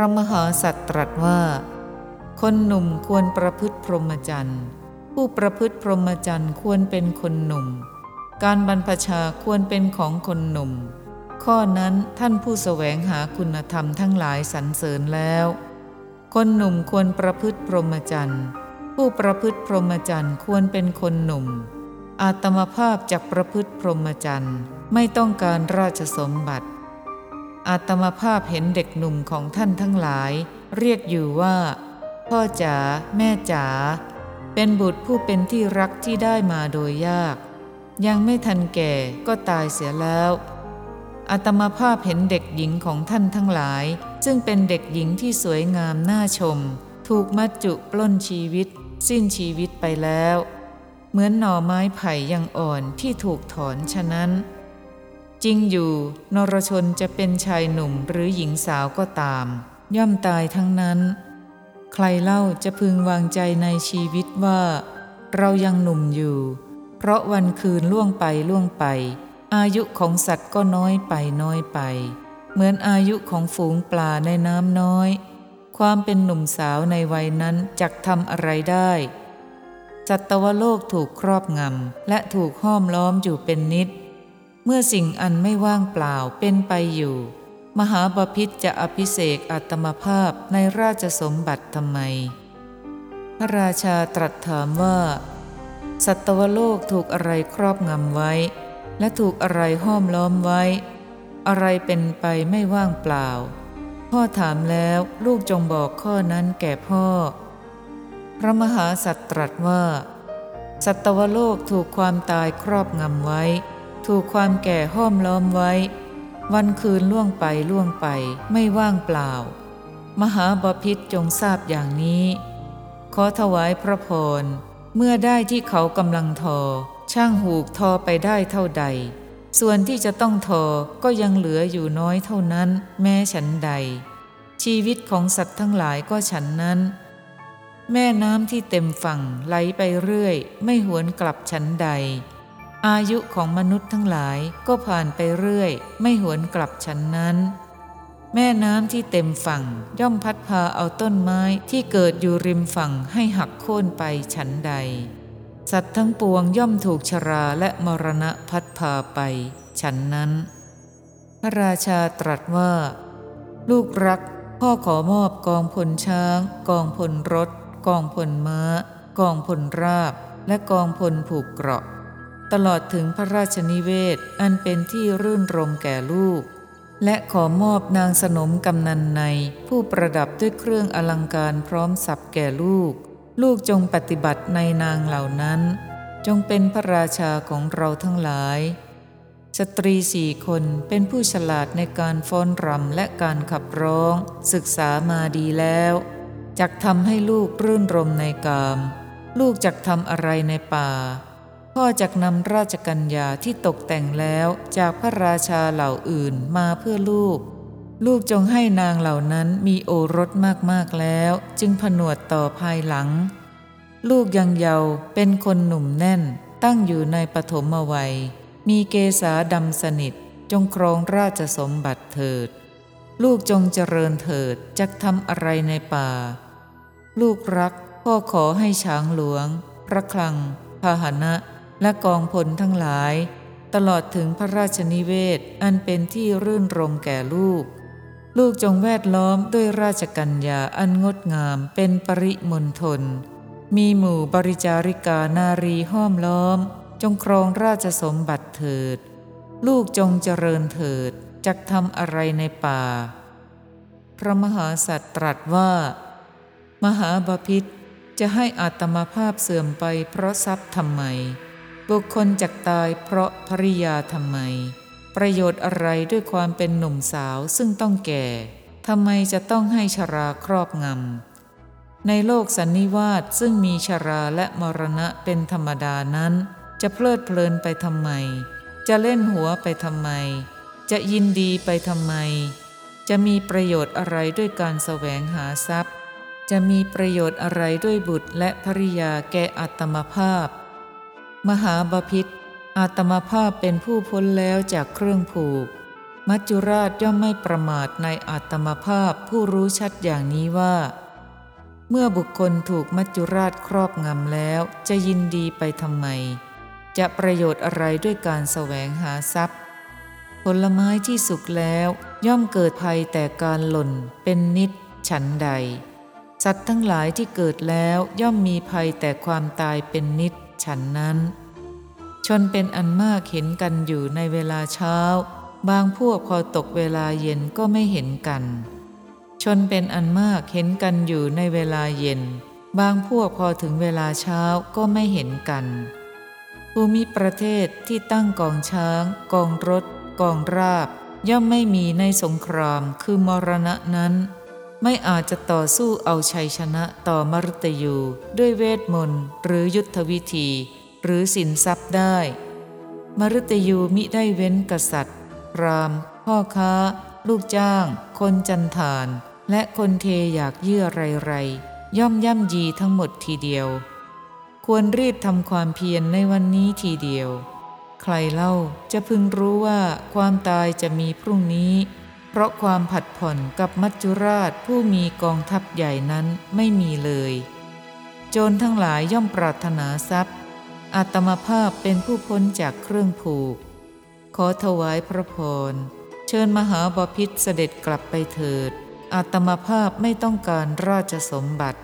ระมหาสัตว์ตรัสว่า คนหนุ่มควรประพฤติพรหมจรรย์ ผู้ประพฤติพรหมจรรย์ควรเป็นคนหนุ่ม การบรรพชาควรเป็นของคนหนุ่ม ข้อนั้นท่านผู้แสวงหาคุณธรรมทั้งหลายสรรเสริญแล้ว คนหนุ่มควรประพฤติพรหมจรรย์ ผู้ประพฤติพรหมจรรย์ควรเป็นคนหนุ่ม อาตมภาพจากประพฤติพรหมจรรย์ไม่ต้องการราชสมบัติ อาตมาภาพเห็นเด็กหนุ่มของท่านทั้งหลาย เรียกอยู่ว่า พ่อจ๋าแม่จ๋าเป็นบุตรผู้เป็นที่รักที่ได้มาโดยยาก ยังไม่ทันแก่ก็ตายเสียแล้วอาตมาภาพเห็นเด็กหญิงของท่านทั้งหลาย ซึ่งเป็นเด็กหญิงที่สวยงามน่าชม ถูกมัจจุปล้นชีวิต สิ้นชีวิตไปแล้ว เหมือนหน่อไม้ไผ่ยังอ่อนที่ถูกถอนฉะนั้น จริงอยู่ นรชนจะเป็นชายหนุ่มหรือหญิงสาวก็ตาม ย่อมตายทั้งนั้น ใครเล่าจะพึงวางใจในชีวิตว่า เรายังหนุ่มอยู่ เพราะวันคืนล่วงไปล่วงไป อายุของสัตว์ก็น้อยไปน้อยไป เหมือนอายุของฝูงปลาในน้ำน้อย ความเป็นหนุ่มสาวในวัยนั้นจักทำอะไรได้สัตวโลกถูกครอบงำและถูกห้อมล้อมอยู่เป็นนิด มื่อสิ่งอันไม่ว่างเปล่าเป็นไปอยู่ มหาบพิษจะอภิเษกอัตมภาพในราชสมบัติทำไม พระราชาตรัสถามว่า สัตวโลกถูกอะไรครอบงำไว้ และถูกอะไรห้อมล้อมไว้ อะไรเป็นไปไม่ว่างเปล่า พ่อถามแล้วลูกจงบอกข้อนั้นแก่พ่อ พระมหาสัตตรัสว่า สัตวโลกถูกความตายครอบงำไว้ ถูกความแก่ห้อมล้อมไว้ วันคืนล่วงไปล่วงไปไม่ว่างเปล่า มหาบพิษจงทราบอย่างนี้ ขอถวายพระพร เมื่อได้ที่เขากำลังทอ ช่างหูกทอไปได้เท่าใด ส่วนที่จะต้องทอก็ยังเหลืออยู่น้อยเท่านั้น แม้ฉันใด ชีวิตของสัตว์ทั้งหลายก็ฉันนั้นแม่น้ำที่เต็มฝั่งไหลไปเรื่อย ไม่หวนกลับฉันใด อายุของมนุษย์ทั้งหลายก็ผ่านไปเรื่อย ไม่หวนกลับฉันนั้น แม่น้ำที่เต็มฝั่งย่อมพัดพาเอาต้นไม้ที่เกิดอยู่ริมฝั่งให้หักโค่นไปฉันใด สัตว์ทั้งปวงย่อมถูกชราและมรณะพัดพาไป ฉันนั้น พระราชาตรัสว่า ลูกรัก พ่อขอมอบกองพลช้าง กองพลรถ กองพลม้า กองพลราบ และกองพลผูกเกราะ ตลอดถึงพระราชนิเวศอันเป็นที่รื่นรมแก่ลูก และขอมอบนางสนมกำนันในผู้ประดับด้วยเครื่องอลังการพร้อมสับแก่ลูก ลูกจงปฏิบัติในนางเหล่านั้น จงเป็นพระราชาของเราทั้งหลาย สตรีสี่คนเป็นผู้ฉลาดในการฟ้อนรำและการขับร้อง ศึกษามาดีแล้วจักทำให้ลูกรื่นรมในกาม ลูกจักทำอะไรในป่า พ่อจักนำราชกัญญาที่ตกแต่งแล้วจากพระราชาเหล่าอื่นมาเพื่อลูก ลูกจงให้นางเหล่านั้นมีโอรสมากๆแล้ว จึงผนวดต่อภายหลัง ลูกยังเยาว์เป็นคนหนุ่มแน่น ตั้งอยู่ในปฐมวัย มีเกษาดำสนิทจงครองราชสมบัติเถิด ลูกจงเจริญเถิดจักทำอะไรในป่า ลูกรักพ่อขอให้ช้างหลวง พระคลัง พาหนะ และกองพลทั้งหลาย ตลอดถึงพระราชนิเวศอันเป็นที่รื่นรมแก่ลูก ลูกจงแวดล้อมด้วยราชกัญญาอันงดงามเป็นปริมณฑลมีหมู่บริจาริกานารีห้อมล้อม จงครองราชสมบัติเถิด ลูกจงเจริญเถิดจักทำอะไรในป่า พระมหาสัตว์ตรัสว่า มหาบพิษจะให้อาตมาภาพเสื่อมไปเพราะทรัพย์ทำไม บุคคลจักตายเพราะภริยาทำไม ประโยชน์อะไรด้วยความเป็นหนุ่มสาวซึ่งต้องแก่ทำไมจะต้องให้ชราครอบงำ ในโลกสันนิวาสซึ่งมีชราและมรณะเป็นธรรมดานั้น จะเพลิดเพลินไปทำไม จะเล่นหัวไปทำไม จะยินดีไปทำไม จะมีประโยชน์อะไรด้วยการแสวงหาทรัพย์ จะมีประโยชน์อะไรด้วยบุตรและภริยาแก่อัตมภาพ มหาบพิษอาตมาภาพเป็นผู้พ้นแล้วจากเครื่องผูก มัจจุราชย่อมไม่ประมาทในอาตมาภาพผู้รู้ชัดอย่างนี้ว่า เมื่อบุคคลถูกมัจจุราชครอบงำแล้วจะยินดีไปทำไม จะประโยชน์อะไรด้วยการแสวงหาทรัพย์ ผลไม้ที่สุกแล้วย่อมเกิดภัยแต่การหล่นเป็นนิดฉันใด สัตว์ทั้งหลายที่เกิดแล้วย่อมมีภัยแต่ความตายเป็นนิด ฉันนั้น ชนเป็นอันมากเห็นกันอยู่ในเวลาเช้า บางพวกพอตกเวลาเย็นก็ไม่เห็นกัน ชนเป็นอันมากเห็นกันอยู่ในเวลาเย็น บางพวกพอถึงเวลาเช้าก็ไม่เห็นกัน ภูมิประเทศที่ตั้งกองช้าง กองรถ กองราบ ย่อมไม่มีในสงครามคือมรณะนั้น ไม่อาจจะต่อสู้เอาชัยชนะต่อมรุตยูด้วยเวทมนต์หรือยุทธวิธี หรือสินทรัพย์ได้ มรุตยูมิได้เว้นกษัตริย์ รามพ่อค้า ลูกจ้าง คนจันทานและคนเทอยากเยื่อไรไรๆย่อมย่ำยีทั้งหมดทีเดียว ควรรีบทำความเพียรในวันนี้ทีเดียว ใครเล่าจะพึงรู้ว่าความตายจะมีพรุ่งนี้ เพราะความผัดผ่อนกับมัจจุราชผู้มีกองทัพใหญ่นั้นไม่มีเลย โจรทั้งหลายย่อมปรารถนาทรัพย์อาตมาภาพเป็นผู้พ้นจากเครื่องผูก ขอถวายพระพร เชิญมหาบพิษเสด็จกลับไปเถิดอาตมาภาพไม่ต้องการราชสมบัติ